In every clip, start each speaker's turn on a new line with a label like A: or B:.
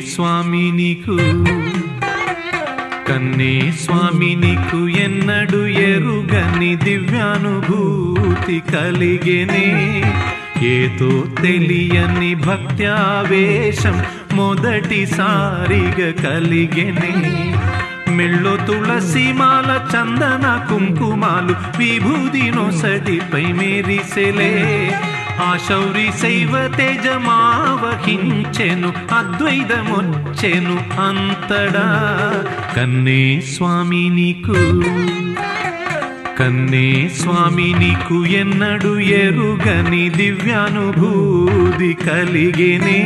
A: స్వామి నీకు. కన్నే స్వామి నీకు ఎన్నడు ఎరుగని దివ్యానుభూతి కలిగెనే. ఏదో తెలియని భక్త్యావేశం మొదటిసారిగా కలిగెనే. మెళ్ళో తులసి మాల చందన కుంకుమాలు విభూది నొసటిపై మెరిసెలే. ఆ శౌరి శైవ తేజమావహించెను అద్వైతమొచ్చెను అంతడా కన్నే స్వామి నీకు కన్నే స్వామి నీకు ఎన్నడు ఎరుగని దివ్యానుభూతి కలిగినే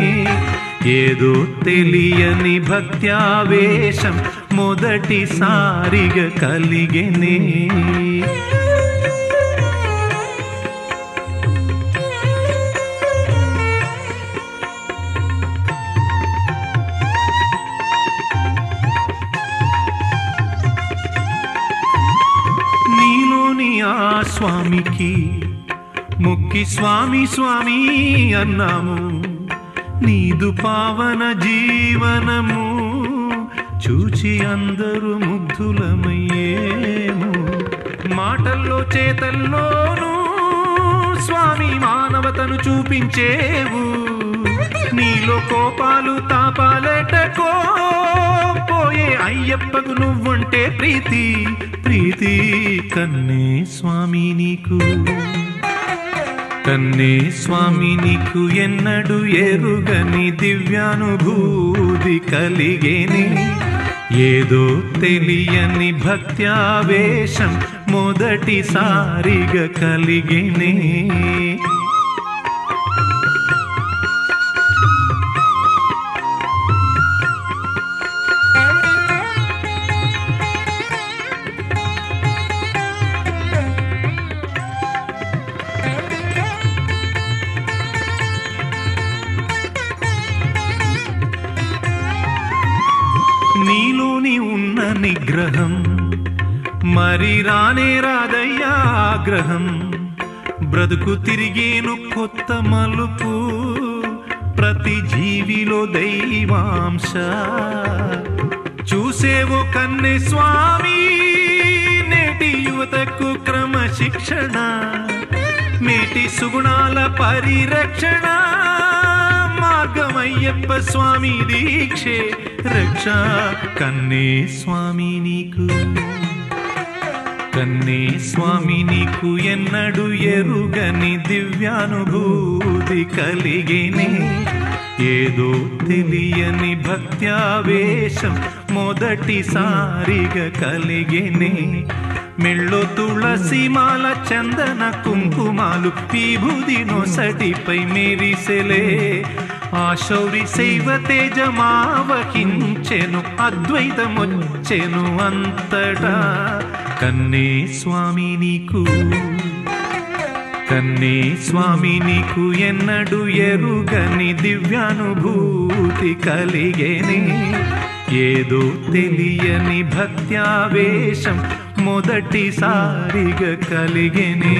A: ఏదో తెలియని భక్త్యావేశం మొదటిసారిగా కలిగినే ఆ స్వామికి. ముక్కి స్వామి స్వామి అన్నాము. నీదు పావన జీవనము చూచి అందరూ ముగ్ధులమయ్యేము. మాటల్లో చేతల్లోనూ స్వామి మానవతను చూపించేవు. నీలో కోపాలు తాపాలటకో పోయే అయ్యప్పకు నువ్వుంటే ప్రీతి ప్రీతి కన్నే స్వామి నీకు. కన్నే స్వామి నీకు ఎన్నడు ఎరుగని దివ్యానుభూతి కలిగేని. ఏదో తెలియని భక్త్యావేశం మొదటిసారిగా కలిగేనే. నిగ్రహం. మరి రానే రాదయ్యా ఆగ్రహం. బ్రతుకు తిరిగేను కొత్త మలుపు. ప్రతి జీవిలో దైవాంశ. చూసేవో కన్నె స్వామి నేటి యువతకు క్రమశిక్షణ. నేటి సుగుణాల పరిరక్షణ. మార్గమయ్యప్ప స్వామి దీక్షే. రక్ష కన్నే స్వామి నీకు. కన్నే స్వామి నీకు ఎన్నడు ఎరుగని దివ్యానుభూతి కలిగేనే. ఏదో తెలియని భక్త్యావేశం మొదటిసారిగా కలిగేనే. మెళ్ళో తులసి మాల చందన కుంకుమాలు పీభుది నొసటిపై మెరిసెలే. ఆ శౌరి శైవ తేజమావహించెను అద్వైతమొచ్చెను అంతటా. కన్నే స్వామి నీకు కన్నే స్వామి నీకు ఎన్నడు ఎరుగని దివ్యానుభూతి కలిగేనే. ఏదో తెలియని భక్త్యావేశం మొదటిసారిగా కలిగేనే